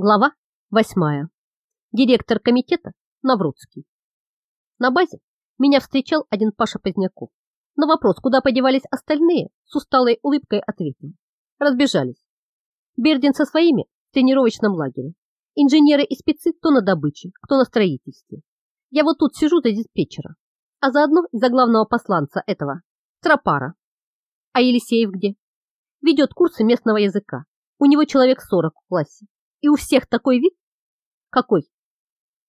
Глава восьмая. Директор комитета Наврудский. На базе меня встречал один Паша Поздняков. На вопрос, куда подевались остальные, с усталой улыбкой ответил. Разбежались. Бердин со своими в тренировочном лагере. Инженеры и спецы кто на добыче, кто на строительстве. Я вот тут сижу за диспетчера, а заодно из-за главного посланца этого, Тропара. А Елисеев где? Ведет курсы местного языка. У него человек сорок в классе. И у всех такой вид? Какой?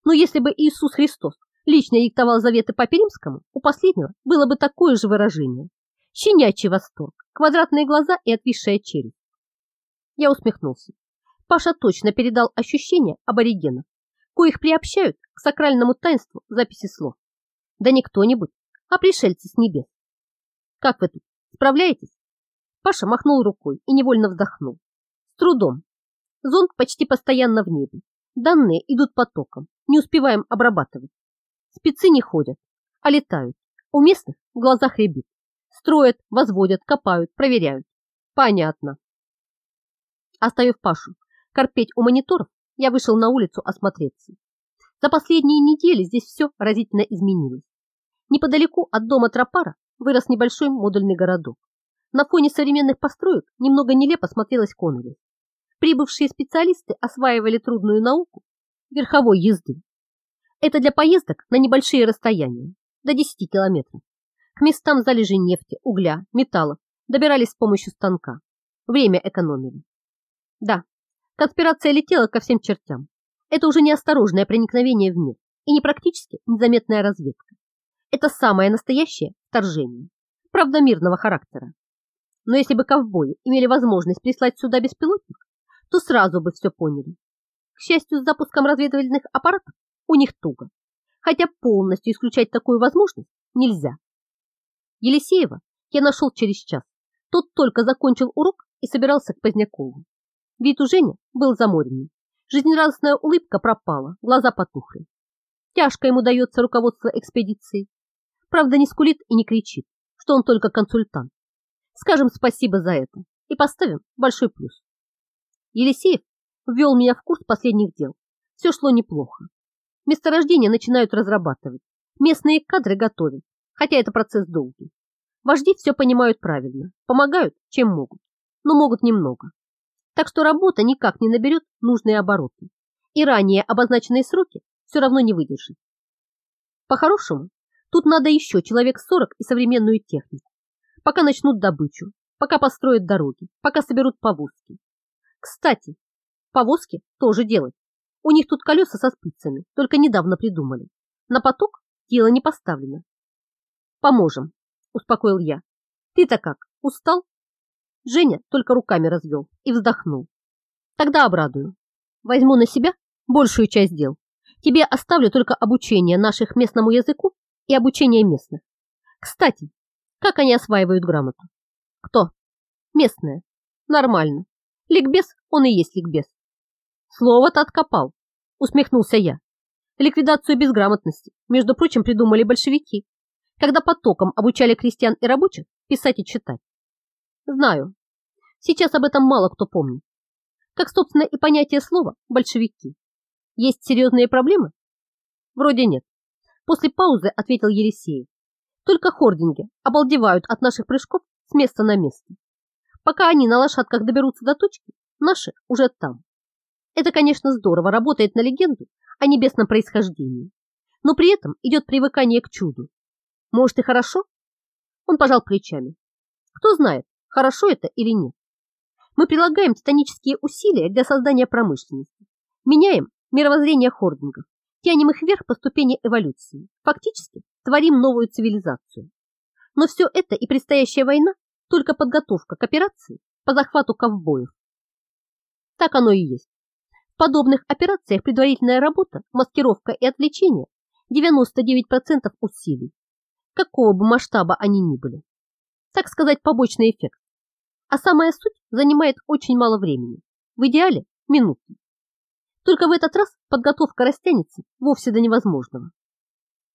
Ну, если бы Иисус Христос лично диктовал заветы Папе Римскому, у последнего было бы такое же выражение. Щенячий восторг, квадратные глаза и отвисшая челюсть. Я усмехнулся. Паша точно передал ощущения аборигенов, коих приобщают к сакральному таинству записи слов. Да не кто-нибудь, а пришельцы с небес. Как вы тут, справляетесь? Паша махнул рукой и невольно вздохнул. С трудом, Зонд почти постоянно в небе. Данные идут потоком, не успеваем обрабатывать. Спецы не ходят, а летают. У местных в глазах рябит. Строят, возводят, копают, проверяют. Понятно. Оставив Пашу корпеть у мониторов, я вышел на улицу осмотреться. За последние недели здесь все разительно изменилось. Неподалеку от дома Тропара вырос небольшой модульный городок. На фоне современных построек немного нелепо смотрелась Конолес прибывшие специалисты осваивали трудную науку верховой езды. Это для поездок на небольшие расстояния, до 10 километров. К местам залежей нефти, угля, металлов добирались с помощью станка. Время экономили. Да, конспирация летела ко всем чертям. Это уже не осторожное проникновение в мир и не практически незаметная разведка. Это самое настоящее вторжение, правда мирного характера. Но если бы ковбои имели возможность прислать сюда беспилотник, то сразу бы все поняли. К счастью, с запуском разведывательных аппаратов у них туго, хотя полностью исключать такую возможность нельзя. Елисеева я нашел через час. Тот только закончил урок и собирался к Позднякову. Вид у Жени был заморенный. Жизнерадостная улыбка пропала, глаза потухли. Тяжко ему дается руководство экспедицией. Правда, не скулит и не кричит, что он только консультант. Скажем спасибо за это и поставим большой плюс. Елисеев ввел меня в курс последних дел. Все шло неплохо. Месторождения начинают разрабатывать. Местные кадры готовят, хотя это процесс долгий. Вожди все понимают правильно, помогают, чем могут, но могут немного. Так что работа никак не наберет нужные обороты. И ранее обозначенные сроки все равно не выдержит. По-хорошему, тут надо еще человек 40 и современную технику. Пока начнут добычу, пока построят дороги, пока соберут повозки, кстати, повозки тоже делать. У них тут колеса со спицами, только недавно придумали. На поток дело не поставлено. Поможем, успокоил я. Ты-то как, устал? Женя только руками развел и вздохнул. Тогда обрадую. Возьму на себя большую часть дел. Тебе оставлю только обучение наших местному языку и обучение местных. Кстати, как они осваивают грамоту? Кто? Местные. Нормально. Ликбез, он и есть ликбез. Слово-то откопал, усмехнулся я. Ликвидацию безграмотности, между прочим, придумали большевики, когда потоком обучали крестьян и рабочих писать и читать. Знаю. Сейчас об этом мало кто помнит. Как, собственно, и понятие слова «большевики». Есть серьезные проблемы? Вроде нет. После паузы ответил Елисеев. Только хординги обалдевают от наших прыжков с места на место. Пока они на лошадках доберутся до точки, наши уже там. Это, конечно, здорово, работает на легенду о небесном происхождении. Но при этом идет привыкание к чуду. Может и хорошо? Он пожал плечами. Кто знает, хорошо это или нет. Мы прилагаем титанические усилия для создания промышленности. Меняем мировоззрение хордингов, тянем их вверх по ступени эволюции. Фактически творим новую цивилизацию. Но все это и предстоящая война только подготовка к операции по захвату ковбоев. Так оно и есть. В подобных операциях предварительная работа, маскировка и отвлечение 99% усилий, какого бы масштаба они ни были. Так сказать, побочный эффект. А самая суть занимает очень мало времени, в идеале минуты. Только в этот раз подготовка растянется вовсе до невозможного.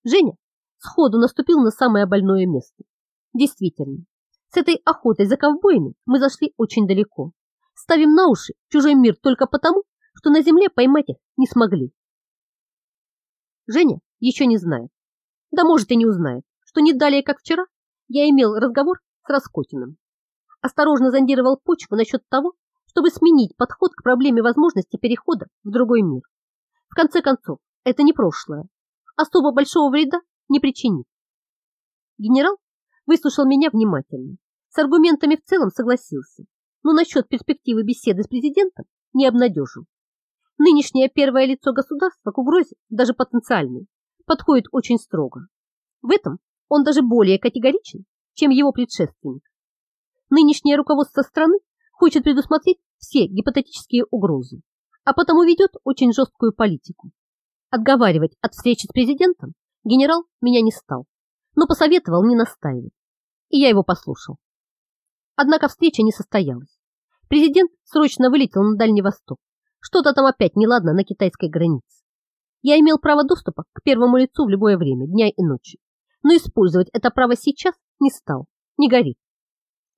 Женя сходу наступил на самое больное место. Действительно, с этой охотой за ковбоями мы зашли очень далеко. Ставим на уши чужой мир только потому, что на земле поймать их не смогли. Женя еще не знает, да может и не узнает, что не далее, как вчера, я имел разговор с Раскотиным. Осторожно зондировал почву насчет того, чтобы сменить подход к проблеме возможности перехода в другой мир. В конце концов, это не прошлое. Особо большого вреда не причинит. Генерал выслушал меня внимательно. С аргументами в целом согласился, но насчет перспективы беседы с президентом не обнадежил. Нынешнее первое лицо государства к угрозе, даже потенциальной, подходит очень строго. В этом он даже более категоричен, чем его предшественник. Нынешнее руководство страны хочет предусмотреть все гипотетические угрозы, а потому ведет очень жесткую политику. Отговаривать от встречи с президентом генерал меня не стал, но посоветовал не настаивать, и я его послушал. Однако встреча не состоялась. Президент срочно вылетел на Дальний Восток. Что-то там опять неладно на китайской границе. Я имел право доступа к первому лицу в любое время, дня и ночи, но использовать это право сейчас не стал, не горит.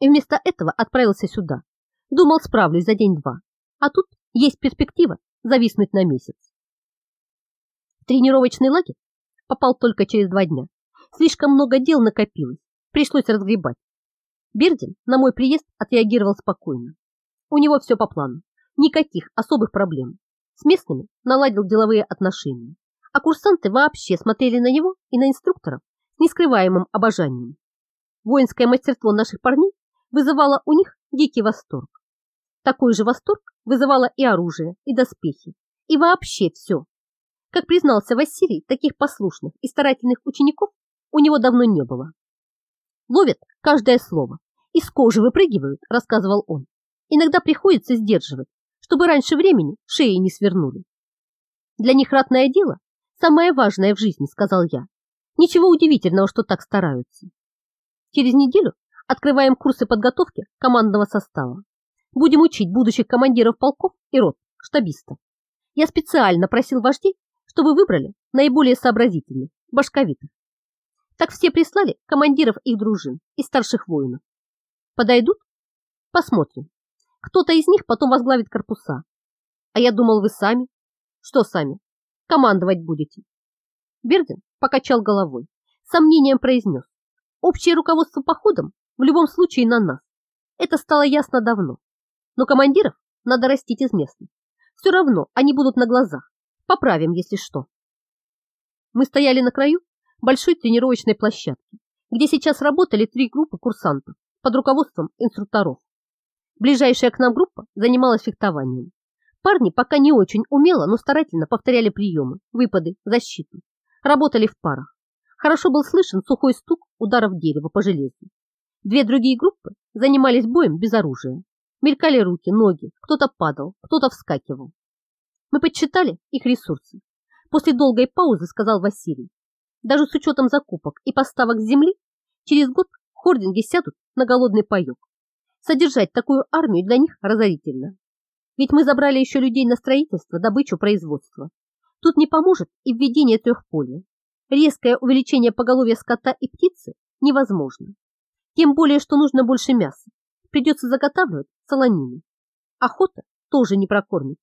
И вместо этого отправился сюда. Думал, справлюсь за день-два, а тут есть перспектива зависнуть на месяц. В тренировочный лагерь попал только через два дня. Слишком много дел накопилось, пришлось разгребать. Бердин на мой приезд отреагировал спокойно. У него все по плану, никаких особых проблем. С местными наладил деловые отношения, а курсанты вообще смотрели на него и на инструкторов с нескрываемым обожанием. Воинское мастерство наших парней вызывало у них дикий восторг. Такой же восторг вызывало и оружие, и доспехи, и вообще все. Как признался Василий, таких послушных и старательных учеников у него давно не было. Ловят каждое слово, из кожи выпрыгивают, рассказывал он. Иногда приходится сдерживать, чтобы раньше времени шеи не свернули. Для них ратное дело самое важное в жизни, сказал я. Ничего удивительного, что так стараются. Через неделю открываем курсы подготовки командного состава. Будем учить будущих командиров полков и рот, штабистов. Я специально просил вождей, чтобы выбрали наиболее сообразительных, башковитых. Так все прислали командиров их дружин и старших воинов. Подойдут? Посмотрим. Кто-то из них потом возглавит корпуса. А я думал, вы сами. Что сами? Командовать будете. Бердин покачал головой, сомнением произнес. Общее руководство походом в любом случае на нас. Это стало ясно давно. Но командиров надо растить из местных. Все равно они будут на глазах. Поправим, если что. Мы стояли на краю большой тренировочной площадки, где сейчас работали три группы курсантов под руководством инструкторов. Ближайшая к нам группа занималась фехтованием. Парни пока не очень умело, но старательно повторяли приемы, выпады, защиту. Работали в парах. Хорошо был слышен сухой стук ударов дерева по железу. Две другие группы занимались боем без оружия. Мелькали руки, ноги, кто-то падал, кто-то вскакивал. Мы подсчитали их ресурсы. После долгой паузы сказал Василий. Даже с учетом закупок и поставок с земли, через год хординги сядут на голодный паек. Содержать такую армию для них разорительно. Ведь мы забрали еще людей на строительство, добычу, производство. Тут не поможет и введение трехполя. Резкое увеличение поголовья скота и птицы невозможно. Тем более, что нужно больше мяса. Придется заготавливать солонину. Охота тоже не прокормит.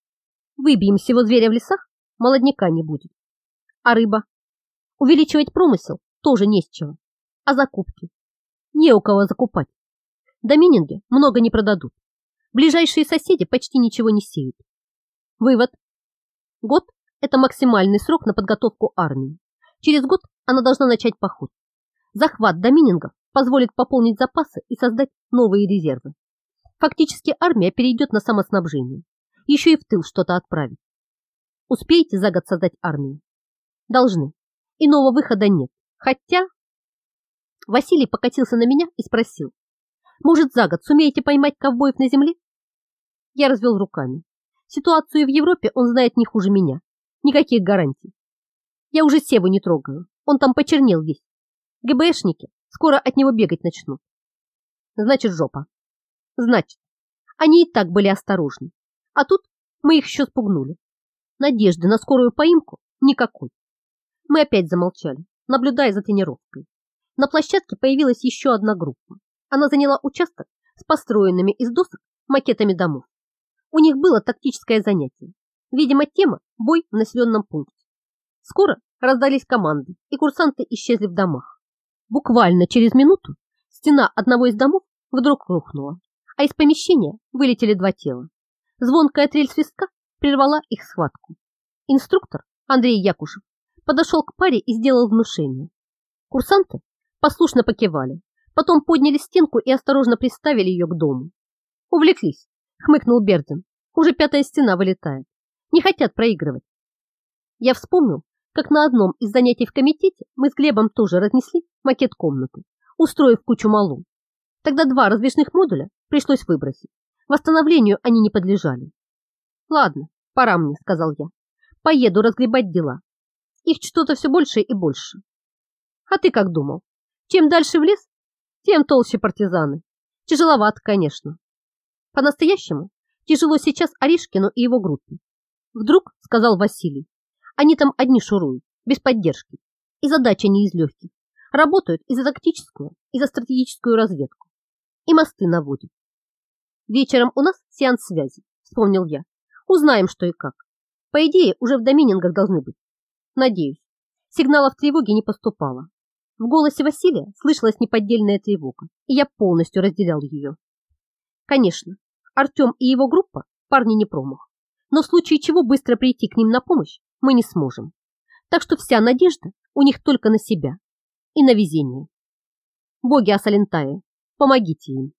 Выбьем всего зверя в лесах, молодняка не будет. А рыба? Увеличивать промысел тоже не с чего. А закупки? Не у кого закупать. Домининги много не продадут. Ближайшие соседи почти ничего не сеют. Вывод. Год – это максимальный срок на подготовку армии. Через год она должна начать поход. Захват доминингов позволит пополнить запасы и создать новые резервы. Фактически армия перейдет на самоснабжение. Еще и в тыл что-то отправить. Успеете за год создать армию? Должны. Иного выхода нет. Хотя... Василий покатился на меня и спросил. Может, за год сумеете поймать ковбоев на земле? Я развел руками. Ситуацию в Европе он знает не хуже меня. Никаких гарантий. Я уже Севу не трогаю. Он там почернел весь. ГБшники скоро от него бегать начнут. Значит, жопа. Значит, они и так были осторожны. А тут мы их еще спугнули. Надежды на скорую поимку никакой. Мы опять замолчали, наблюдая за тренировкой. На площадке появилась еще одна группа. Она заняла участок с построенными из досок макетами домов. У них было тактическое занятие. Видимо, тема – бой в населенном пункте. Скоро раздались команды, и курсанты исчезли в домах. Буквально через минуту стена одного из домов вдруг рухнула, а из помещения вылетели два тела. Звонкая трель свистка прервала их схватку. Инструктор Андрей Якушев подошел к паре и сделал внушение. Курсанты послушно покивали, потом подняли стенку и осторожно приставили ее к дому. Увлеклись, хмыкнул Бердин. Уже пятая стена вылетает. Не хотят проигрывать. Я вспомнил, как на одном из занятий в комитете мы с Глебом тоже разнесли макет комнаты, устроив кучу малу. Тогда два раздвижных модуля пришлось выбросить. Восстановлению они не подлежали. Ладно, пора мне, сказал я. Поеду разгребать дела. Их что-то все больше и больше. А ты как думал? Чем дальше в лес, тем толще партизаны. Тяжеловато, конечно. По-настоящему тяжело сейчас Аришкину и его группе. Вдруг, сказал Василий, они там одни шуруют, без поддержки. И задача не из легких. Работают и за тактическую, и за стратегическую разведку. И мосты наводят. Вечером у нас сеанс связи, вспомнил я. Узнаем, что и как. По идее, уже в доминингах должны быть. Надеюсь. Сигналов тревоги не поступало. В голосе Василия слышалась неподдельная тревога, и я полностью разделял ее. Конечно, Артем и его группа парни не промах, но в случае чего быстро прийти к ним на помощь мы не сможем. Так что вся надежда у них только на себя и на везение. Боги Асалентая, помогите им.